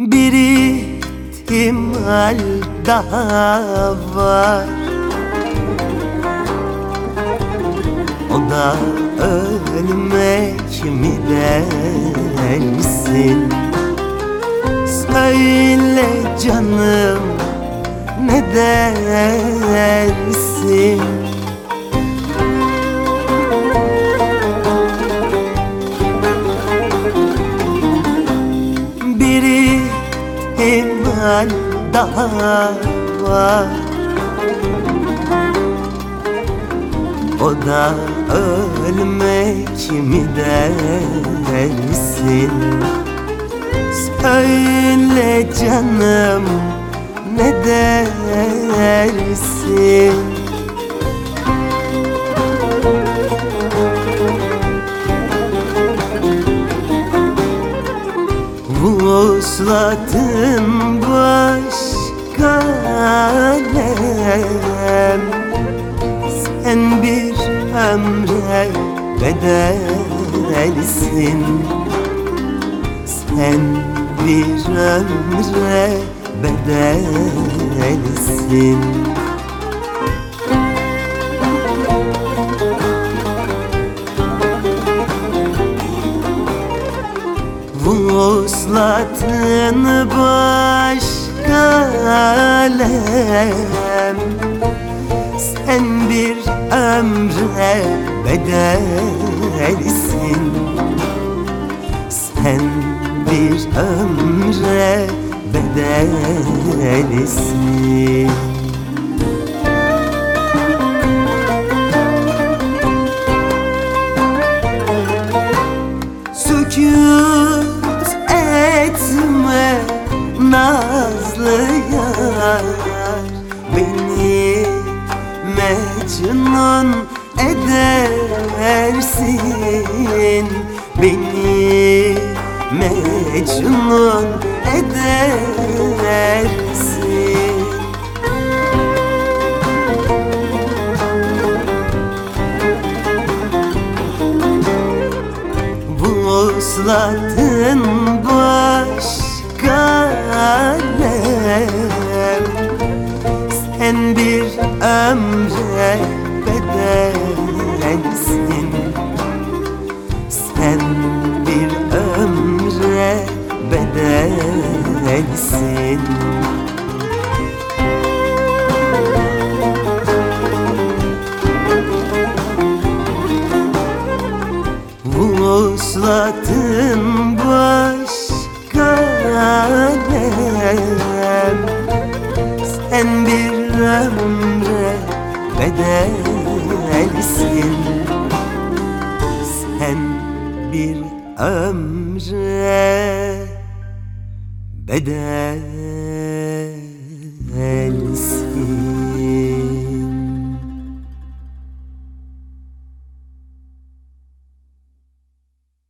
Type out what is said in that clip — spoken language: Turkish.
Bir ihtimal daha var. O da ölmek mi dersin? Söyle canım ne dersin ihtimal daha var. O da ölmek mi dersin? Söyle canım Vuslatın başka alem Sen bir ömre bedelsin. Sen bir ömre bedelsin Vuslatın başka alem. Sen bir ömre bedelsin Sen bir ömre bedelsin mecnun edersin. Beni mecnun edersin. Vuslatın başka bedelsin Vuslatın başka alem Sen bir ömre bedelsin. Sen bir ömre بدأ